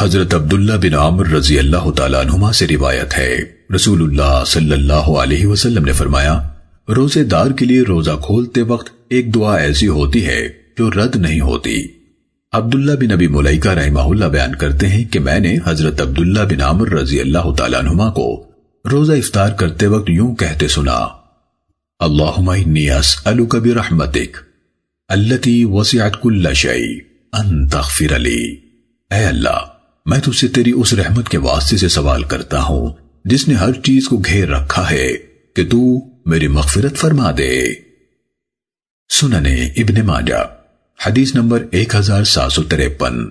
حضرت عبداللہ بن عامر رضی اللہ تعالیٰ عنہما سے روایت ہے۔ رسول اللہ صلی اللہ علیہ وسلم نے فرمایا، روزے دار کے لیے روزہ کھولتے وقت ایک دعا ایسی ہوتی ہے جو رد نہیں ہوتی۔ عبداللہ بن ابی ملائکہ رحمہ اللہ بیان کرتے ہیں کہ میں نے حضرت عبداللہ بن عامر رضی اللہ تعالیٰ عنہما کو روزہ افطار کرتے وقت یوں کہتے سنا، اللہم انی اسألک برحمتک، اللتی وسعت کل شئی ان تغفر لی۔ اے اللہ میں تجھ سے تیری اس رحمت کے واسطے سے سوال کرتا ہوں، جس نے ہر چیز کو گھیر رکھا ہے کہ تو میری مغفرت فرما دے۔ سننے ابن ماجہ، حدیث نمبر 1753